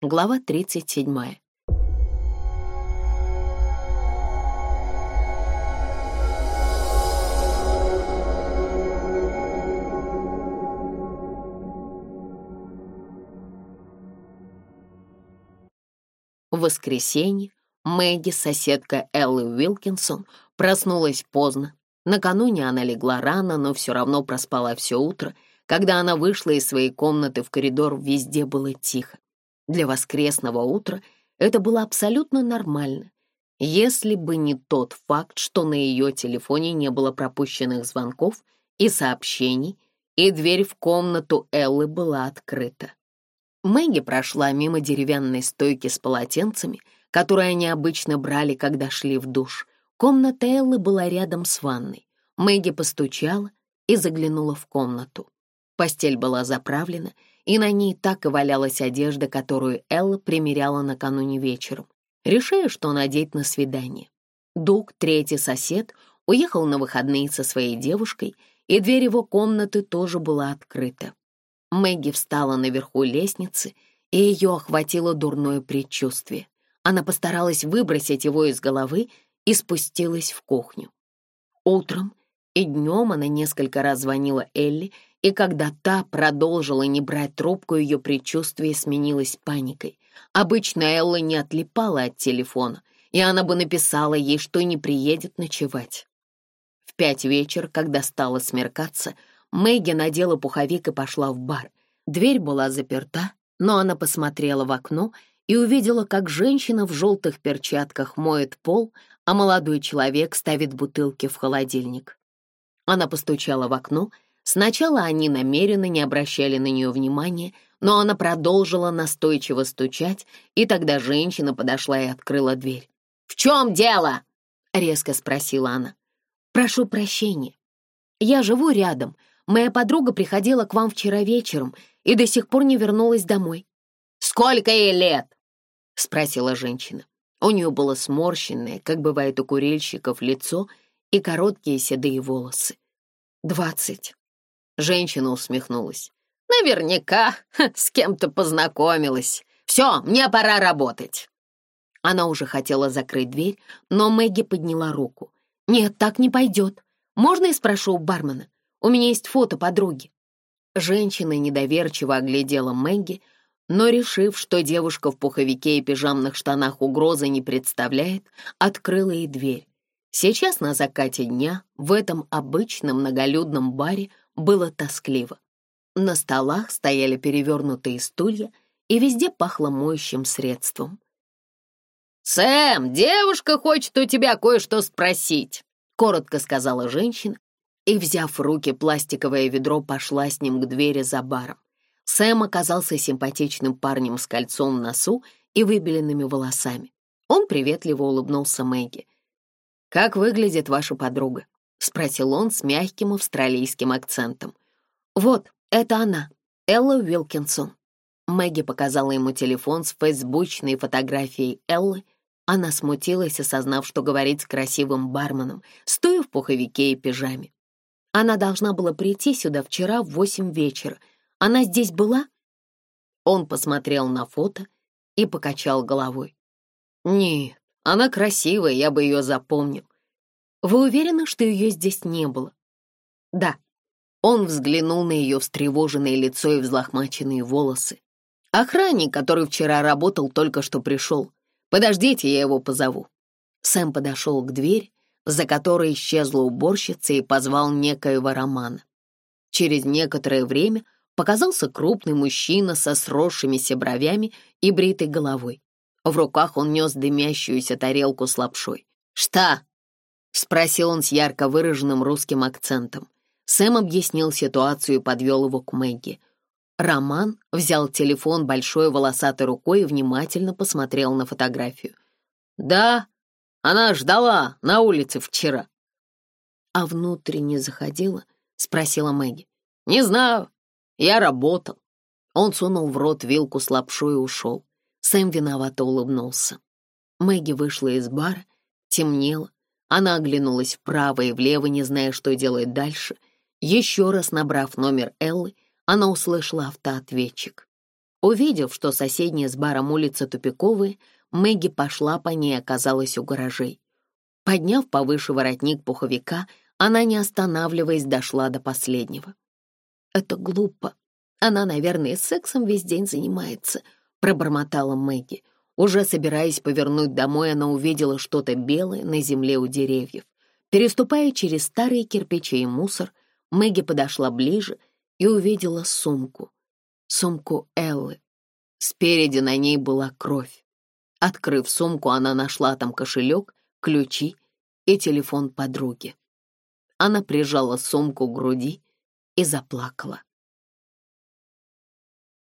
Глава 37. В воскресенье Мэгги, соседка Эллы Уилкинсон, проснулась поздно. Накануне она легла рано, но все равно проспала все утро. Когда она вышла из своей комнаты в коридор, везде было тихо. Для воскресного утра это было абсолютно нормально, если бы не тот факт, что на ее телефоне не было пропущенных звонков и сообщений, и дверь в комнату Эллы была открыта. Мэгги прошла мимо деревянной стойки с полотенцами, которые они обычно брали, когда шли в душ. Комната Эллы была рядом с ванной. Мэгги постучала и заглянула в комнату. Постель была заправлена, и на ней так и валялась одежда, которую Элла примеряла накануне вечером, решая, что надеть на свидание. Дуг, третий сосед, уехал на выходные со своей девушкой, и дверь его комнаты тоже была открыта. Мэгги встала наверху лестницы, и ее охватило дурное предчувствие. Она постаралась выбросить его из головы и спустилась в кухню. Утром и днем она несколько раз звонила Элли, и когда та продолжила не брать трубку, ее предчувствие сменилось паникой. Обычно Элла не отлипала от телефона, и она бы написала ей, что не приедет ночевать. В пять вечера, когда стало смеркаться, Мэгги надела пуховик и пошла в бар. Дверь была заперта, но она посмотрела в окно и увидела, как женщина в желтых перчатках моет пол, а молодой человек ставит бутылки в холодильник. Она постучала в окно и Сначала они намеренно не обращали на нее внимания, но она продолжила настойчиво стучать, и тогда женщина подошла и открыла дверь. «В чем дело?» — резко спросила она. «Прошу прощения. Я живу рядом. Моя подруга приходила к вам вчера вечером и до сих пор не вернулась домой». «Сколько ей лет?» — спросила женщина. У нее было сморщенное, как бывает у курильщиков, лицо и короткие седые волосы. «Двадцать», Женщина усмехнулась. «Наверняка с кем-то познакомилась. Все, мне пора работать». Она уже хотела закрыть дверь, но Мэгги подняла руку. «Нет, так не пойдет. Можно я спрошу у бармена? У меня есть фото подруги». Женщина недоверчиво оглядела Мэгги, но, решив, что девушка в пуховике и пижамных штанах угрозы не представляет, открыла ей дверь. Сейчас на закате дня в этом обычном многолюдном баре было тоскливо. На столах стояли перевернутые стулья, и везде пахло моющим средством. «Сэм, девушка хочет у тебя кое-что спросить», — коротко сказала женщина, и, взяв в руки пластиковое ведро, пошла с ним к двери за баром. Сэм оказался симпатичным парнем с кольцом в носу и выбеленными волосами. Он приветливо улыбнулся Мэгги. «Как выглядит ваша подруга?» — спросил он с мягким австралийским акцентом. «Вот, это она, Элла Уилкинсон». Мэгги показала ему телефон с фейсбучной фотографией Эллы. Она смутилась, осознав, что говорит с красивым барменом, стоя в пуховике и пижаме. Она должна была прийти сюда вчера в восемь вечера. Она здесь была? Он посмотрел на фото и покачал головой. «Нет, она красивая, я бы ее запомнил. «Вы уверены, что ее здесь не было?» «Да». Он взглянул на ее встревоженное лицо и взлохмаченные волосы. «Охранник, который вчера работал, только что пришел. Подождите, я его позову». Сэм подошел к двери, за которой исчезла уборщица и позвал некоего Романа. Через некоторое время показался крупный мужчина со сросшимися бровями и бритой головой. В руках он нес дымящуюся тарелку с лапшой. «Что, Спросил он с ярко выраженным русским акцентом. Сэм объяснил ситуацию и подвел его к Мэгги. Роман взял телефон большой волосатой рукой и внимательно посмотрел на фотографию. «Да, она ждала на улице вчера». «А внутрь не заходила?» — спросила Мэгги. «Не знаю. Я работал». Он сунул в рот вилку с лапшой и ушел. Сэм виновато улыбнулся. Мэгги вышла из бара, темнело, она оглянулась вправо и влево, не зная, что делать дальше. Еще раз набрав номер Эллы, она услышала автоответчик. Увидев, что соседняя с баром улица Тупиковая, Мэгги пошла по ней и оказалась у гаражей. Подняв повыше воротник пуховика, она, не останавливаясь, дошла до последнего. «Это глупо. Она, наверное, сексом весь день занимается», — пробормотала Мэгги. Уже собираясь повернуть домой, она увидела что-то белое на земле у деревьев. Переступая через старые кирпичи и мусор, Мэгги подошла ближе и увидела сумку. Сумку Эллы. Спереди на ней была кровь. Открыв сумку, она нашла там кошелек, ключи и телефон подруги. Она прижала сумку к груди и заплакала.